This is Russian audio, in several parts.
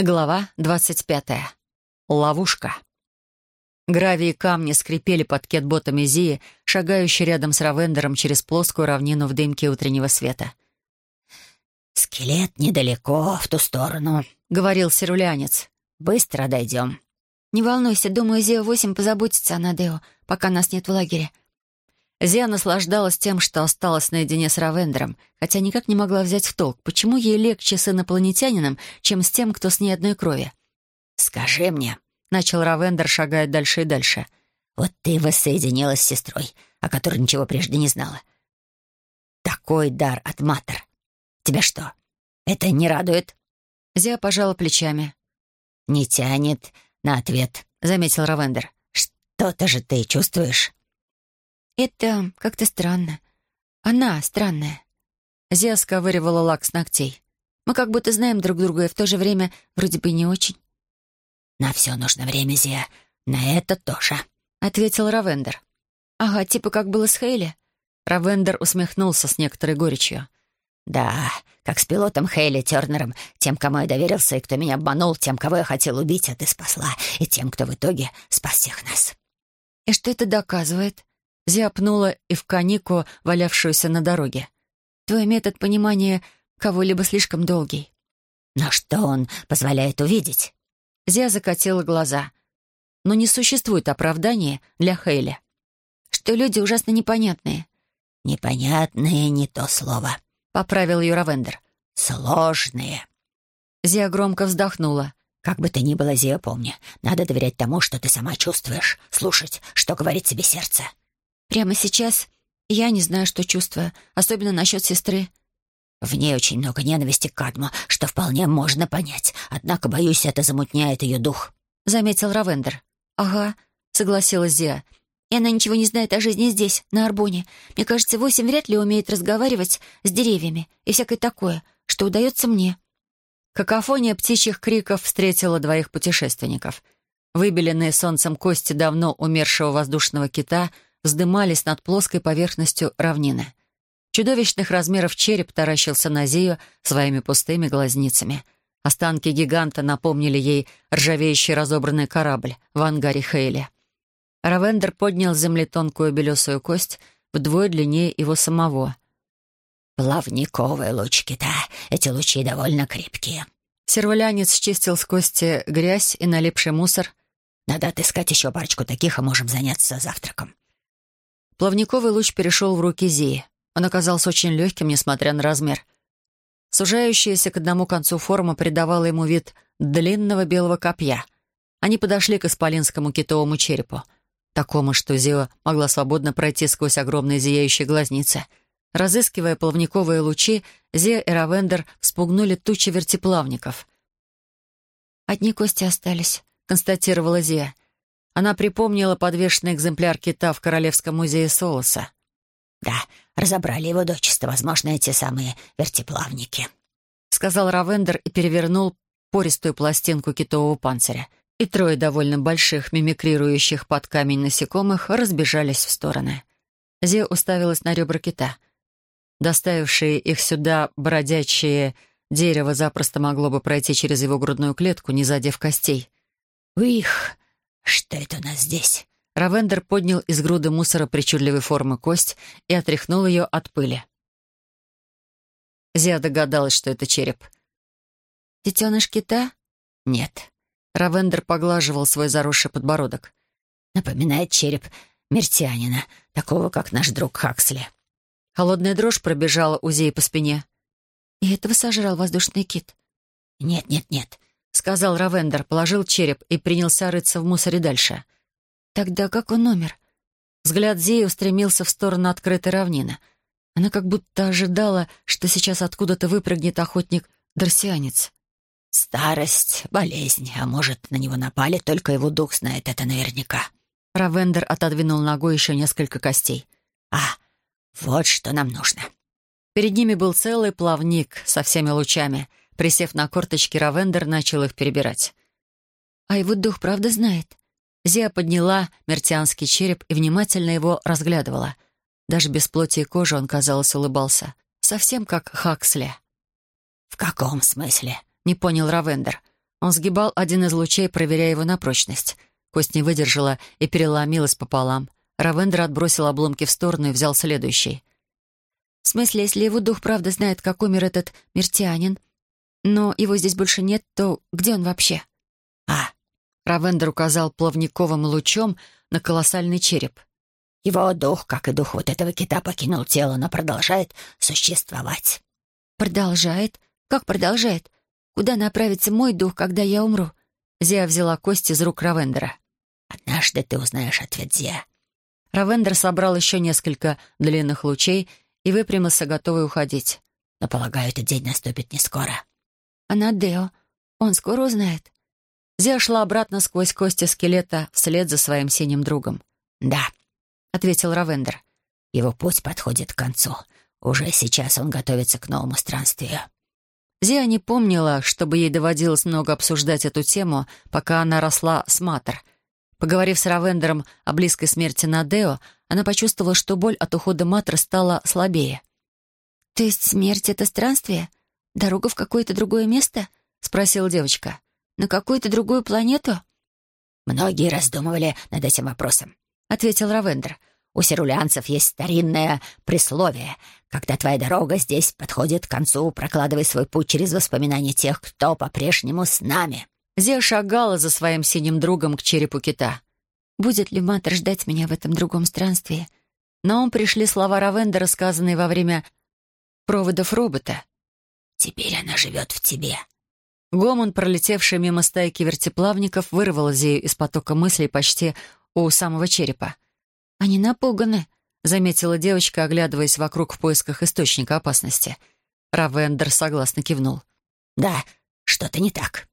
Глава двадцать пятая. Ловушка. Гравий и камни скрипели под кетботами Зии, шагающей рядом с Равендером через плоскую равнину в дымке утреннего света. «Скелет недалеко, в ту сторону», — говорил сирулянец. «Быстро дойдем». «Не волнуйся, думаю, Зио-8 позаботится о Надео, пока нас нет в лагере». Зия наслаждалась тем, что осталась наедине с Равендером, хотя никак не могла взять в толк, почему ей легче с инопланетянином, чем с тем, кто с ней одной крови. «Скажи мне», — начал Равендер, шагая дальше и дальше. «Вот ты воссоединилась с сестрой, о которой ничего прежде не знала. Такой дар от Матер. Тебя что, это не радует?» Зия пожала плечами. «Не тянет на ответ», — заметил Равендер. «Что-то же ты чувствуешь?» «Это как-то странно. Она странная». Зия сковыривала лак с ногтей. «Мы как будто знаем друг друга, и в то же время вроде бы не очень». «На все нужно время, Зия. На это тоже», — ответил Равендер. «Ага, типа как было с Хейли?» Равендер усмехнулся с некоторой горечью. «Да, как с пилотом Хейли Тернером, тем, кому я доверился и кто меня обманул, тем, кого я хотел убить, а ты спасла, и тем, кто в итоге спас всех нас». «И что это доказывает?» Зия пнула и в канику, валявшуюся на дороге. «Твой метод понимания кого-либо слишком долгий». «Но что он позволяет увидеть?» Зия закатила глаза. «Но не существует оправдания для Хейли». «Что люди ужасно непонятные». «Непонятные — не то слово», — поправил ее Равендер. «Сложные». Зия громко вздохнула. «Как бы то ни было, Зия, помни, надо доверять тому, что ты сама чувствуешь, слушать, что говорит тебе сердце». «Прямо сейчас я не знаю, что чувствую, особенно насчет сестры». В ней очень много ненависти к Кадму, что вполне можно понять. Однако, боюсь, это замутняет ее дух», — заметил Равендер. «Ага», — согласилась Зия. «И она ничего не знает о жизни здесь, на Арбоне. Мне кажется, Восемь вряд ли умеет разговаривать с деревьями и всякое такое, что удается мне». Какофония птичьих криков встретила двоих путешественников. Выбеленные солнцем кости давно умершего воздушного кита вздымались над плоской поверхностью равнины. Чудовищных размеров череп таращился на Зию своими пустыми глазницами. Останки гиганта напомнили ей ржавеющий разобранный корабль в ангаре Хейли. Равендер поднял с земли тонкую белесую кость вдвое длиннее его самого. «Плавниковые лучки, да, эти лучи довольно крепкие». Сервалянец счистил с кости грязь и налипший мусор. «Надо отыскать еще парочку таких, и можем заняться завтраком». Плавниковый луч перешел в руки Зии. Он оказался очень легким, несмотря на размер. Сужающаяся к одному концу форма придавала ему вид длинного белого копья. Они подошли к исполинскому китовому черепу, такому, что Зио могла свободно пройти сквозь огромные зияющие глазницы. Разыскивая плавниковые лучи, Зия и Равендер вспугнули тучи вертиплавников. «Одни кости остались», — констатировала Зия. Она припомнила подвешенный экземпляр кита в Королевском музее Солоса. «Да, разобрали его дочисто, возможно, эти самые вертиплавники», — сказал Равендер и перевернул пористую пластинку китового панциря. И трое довольно больших, мимикрирующих под камень насекомых, разбежались в стороны. Зия уставилась на ребра кита. Доставившие их сюда бродячие дерево запросто могло бы пройти через его грудную клетку, не задев костей. «Уих, что это у нас здесь?» Равендер поднял из груды мусора причудливой формы кость и отряхнул ее от пыли. Зия догадалась, что это череп. «Детеныш кита?» «Нет». Равендер поглаживал свой заросший подбородок. «Напоминает череп мертианина, такого, как наш друг Хаксли». Холодная дрожь пробежала у Зии по спине. «И этого сожрал воздушный кит?» «Нет, нет, нет», — сказал Равендер, положил череп и принялся рыться в мусоре дальше. Тогда как он умер? Взгляд Зеи устремился в сторону открытой равнины. Она как будто ожидала, что сейчас откуда-то выпрыгнет охотник-дарсианец. «Старость, болезнь, а может, на него напали, только его дух знает это наверняка». Равендер отодвинул ногой еще несколько костей. «А, вот что нам нужно». Перед ними был целый плавник со всеми лучами. Присев на корточки, Равендер начал их перебирать. «А его дух правда знает?» Зия подняла мертианский череп и внимательно его разглядывала. Даже без плоти и кожи он, казалось, улыбался. Совсем как Хаксли. «В каком смысле?» — не понял Равендер. Он сгибал один из лучей, проверяя его на прочность. Кость не выдержала и переломилась пополам. Равендер отбросил обломки в сторону и взял следующий. «В смысле, если его дух правда знает, как умер этот мертианин, но его здесь больше нет, то где он вообще?» «А!» Равендер указал плавниковым лучом на колоссальный череп. «Его дух, как и дух вот этого кита, покинул тело, но продолжает существовать». «Продолжает? Как продолжает? Куда направится мой дух, когда я умру?» Зия взяла кость из рук Равендера. «Однажды ты узнаешь ответ, Зия». Равендер собрал еще несколько длинных лучей и выпрямился, готовый уходить. «Но, полагаю, этот день наступит не скоро». «А Надео? Он скоро узнает?» Зия шла обратно сквозь кости скелета вслед за своим синим другом. «Да», — ответил Равендер. «Его путь подходит к концу. Уже сейчас он готовится к новому странствию». Зия не помнила, чтобы ей доводилось много обсуждать эту тему, пока она росла с Матер. Поговорив с Равендером о близкой смерти Надео, она почувствовала, что боль от ухода Матер стала слабее. «То есть смерть — это странствие? Дорога в какое-то другое место?» — спросила девочка. «На какую-то другую планету?» «Многие раздумывали над этим вопросом», — ответил Равендер. У сирулянцев есть старинное присловие. Когда твоя дорога здесь подходит к концу, прокладывай свой путь через воспоминания тех, кто по-прежнему с нами». Зия шагала за своим синим другом к черепу кита. «Будет ли Матер ждать меня в этом другом странстве?» На ум пришли слова Равенда, рассказанные во время проводов робота. «Теперь она живет в тебе». Гомон, пролетевший мимо стайки вертеплавников, вырвал Зию из потока мыслей почти у самого черепа. «Они напуганы», — заметила девочка, оглядываясь вокруг в поисках источника опасности. Равендер согласно кивнул. «Да, что-то не так».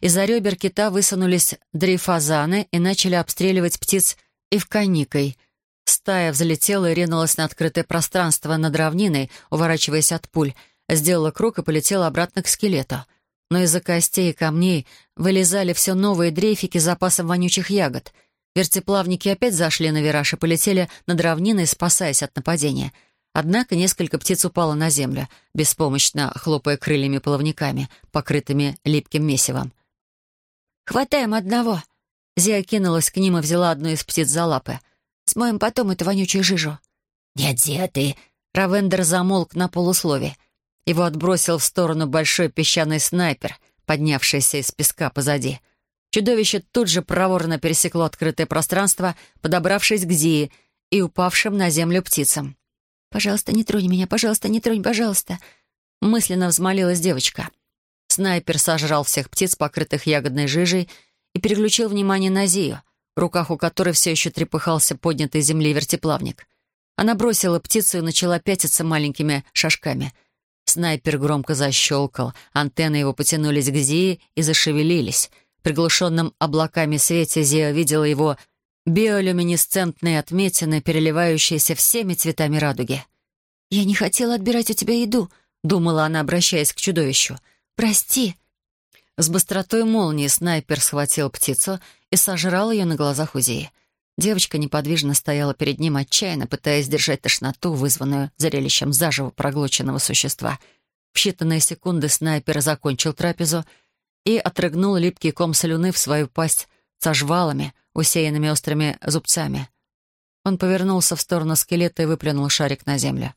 Из-за ребер кита высунулись дрейфазаны и начали обстреливать птиц ивканикой. Стая взлетела и ринулась на открытое пространство над равниной, уворачиваясь от пуль, сделала круг и полетела обратно к скелету. Но из-за костей и камней вылезали все новые дрейфики с запасом вонючих ягод — Вертеплавники опять зашли на вираж и полетели над равниной, спасаясь от нападения. Однако несколько птиц упало на землю, беспомощно хлопая крыльями-плавниками, покрытыми липким месивом. «Хватаем одного!» Зия кинулась к ним и взяла одну из птиц за лапы. «Смоем потом эту вонючую жижу». «Нет, Зия, ты...» Равендер замолк на полуслове. Его отбросил в сторону большой песчаный снайпер, поднявшийся из песка позади — Чудовище тут же проворно пересекло открытое пространство, подобравшись к Зии и упавшим на землю птицам. «Пожалуйста, не тронь меня, пожалуйста, не тронь, пожалуйста!» Мысленно взмолилась девочка. Снайпер сожрал всех птиц, покрытых ягодной жижей, и переключил внимание на Зию, в руках у которой все еще трепыхался поднятый земли вертеплавник. Она бросила птицу и начала пятиться маленькими шажками. Снайпер громко защелкал, антенны его потянулись к Зии и зашевелились — приглушенном облаками свете Зия видела его биолюминесцентные отметины, переливающиеся всеми цветами радуги. «Я не хотела отбирать у тебя еду», — думала она, обращаясь к чудовищу. «Прости». С быстротой молнии снайпер схватил птицу и сожрал ее на глазах у Зии. Девочка неподвижно стояла перед ним, отчаянно пытаясь держать тошноту, вызванную зрелищем заживо проглоченного существа. В считанные секунды снайпер закончил трапезу — и отрыгнул липкий ком слюны в свою пасть со жвалами, усеянными острыми зубцами. Он повернулся в сторону скелета и выплюнул шарик на землю.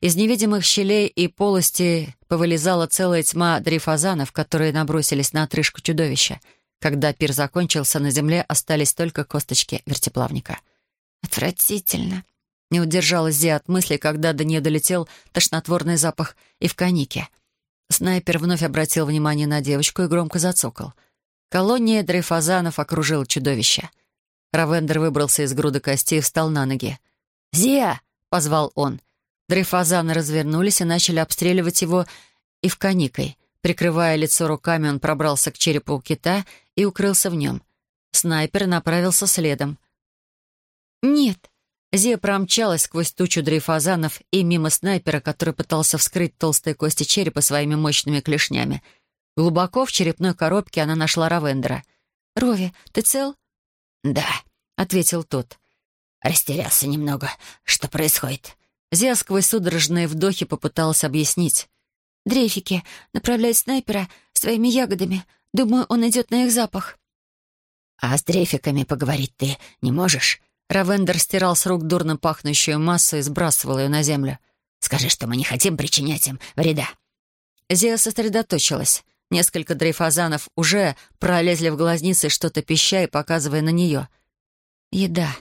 Из невидимых щелей и полости повылезала целая тьма дрейфазанов, которые набросились на отрыжку чудовища. Когда пир закончился, на земле остались только косточки вертеплавника. «Отвратительно!» Не удержалась Зи от мысли, когда до нее долетел тошнотворный запах и в конике — Снайпер вновь обратил внимание на девочку и громко зацокал. Колония дрейфазанов окружила чудовище. Равендер выбрался из груды костей и встал на ноги. «Зия!» — позвал он. Дрейфазаны развернулись и начали обстреливать его и в коникой. Прикрывая лицо руками, он пробрался к черепу кита и укрылся в нем. Снайпер направился следом. «Нет», Зия промчалась сквозь тучу дрейфазанов и мимо снайпера, который пытался вскрыть толстые кости черепа своими мощными клешнями. Глубоко в черепной коробке она нашла Равендера. «Рови, ты цел?» «Да», — ответил тот. «Растерялся немного. Что происходит?» Зия сквозь судорожные вдохи попыталась объяснить. Дрейфики направляют снайпера своими ягодами. Думаю, он идет на их запах». «А с дрейфиками поговорить ты не можешь?» Равендер стирал с рук дурно пахнущую массу и сбрасывал ее на землю. «Скажи, что мы не хотим причинять им вреда». Зия сосредоточилась. Несколько дрейфазанов уже пролезли в глазницы, что-то пища и показывая на нее. «Еда».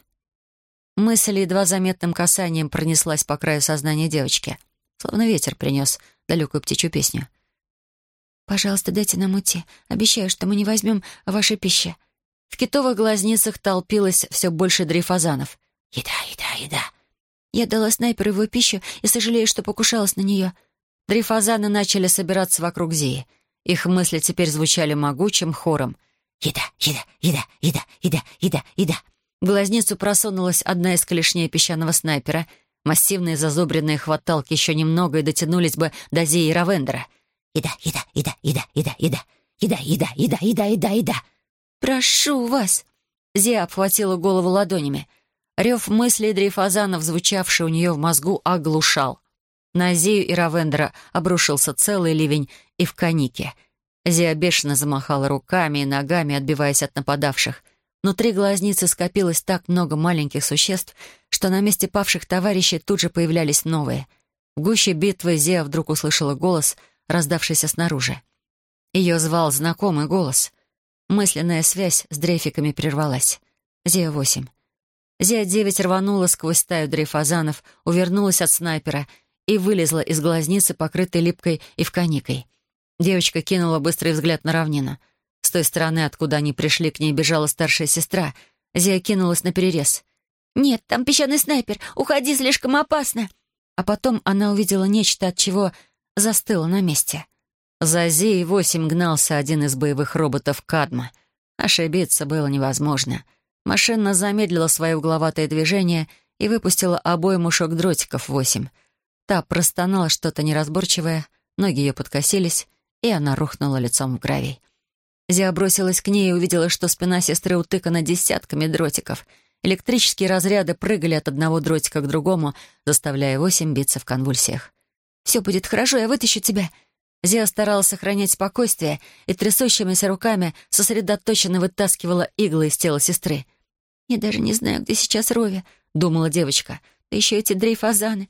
Мысль едва заметным касанием пронеслась по краю сознания девочки. Словно ветер принес далекую птичью песню. «Пожалуйста, дайте нам уйти. Обещаю, что мы не возьмем вашей пищи». В китовых глазницах толпилось все больше дрейфазанов. «Еда, еда, еда». Я дала снайперу его пищу и сожалею, что покушалась на нее. Дрейфазаны начали собираться вокруг Зии. Их мысли теперь звучали могучим хором. «Еда, еда, еда, еда, еда, еда, еда». В глазницу просунулась одна из клешней песчаного снайпера. Массивные зазубренные хваталки еще немного и дотянулись бы до Зии и Равендера. «Еда, еда, еда, еда, еда, еда, еда, еда, еда, еда, еда, еда». «Прошу вас!» Зия обхватила голову ладонями. Рев мыслей дрейфазанов, звучавший у нее в мозгу, оглушал. На Зию и Равендера обрушился целый ливень и в канике. Зия бешено замахала руками и ногами, отбиваясь от нападавших. Внутри глазницы скопилось так много маленьких существ, что на месте павших товарищей тут же появлялись новые. В гуще битвы Зия вдруг услышала голос, раздавшийся снаружи. Ее звал знакомый голос. Мысленная связь с дрейфиками прервалась. Зия-8. Зия-9 рванула сквозь стаю дрейфазанов, увернулась от снайпера — и вылезла из глазницы, покрытой липкой и вканикой. Девочка кинула быстрый взгляд на равнину. Той стороны, откуда они пришли, к ней бежала старшая сестра. Зия кинулась на перерез. «Нет, там песчаный снайпер! Уходи, слишком опасно!» А потом она увидела нечто, от чего застыла на месте. За Зией восемь гнался один из боевых роботов Кадма. Ошибиться было невозможно. Машина замедлила свое угловатое движение и выпустила обоим ушок дротиков восемь. Та простонала что-то неразборчивое, ноги ее подкосились, и она рухнула лицом в гравий. Зия бросилась к ней и увидела, что спина сестры утыкана десятками дротиков. Электрические разряды прыгали от одного дротика к другому, заставляя восемь биться в конвульсиях. «Все будет хорошо, я вытащу тебя!» Зия старалась сохранять спокойствие и трясущимися руками сосредоточенно вытаскивала иглы из тела сестры. «Я даже не знаю, где сейчас Рови», — думала девочка. «Да еще эти дрейфазаны.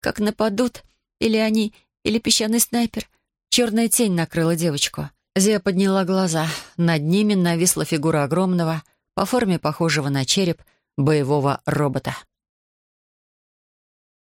Как нападут? Или они, или песчаный снайпер? Черная тень накрыла девочку. Зия подняла глаза. Над ними нависла фигура огромного, по форме похожего на череп, боевого робота.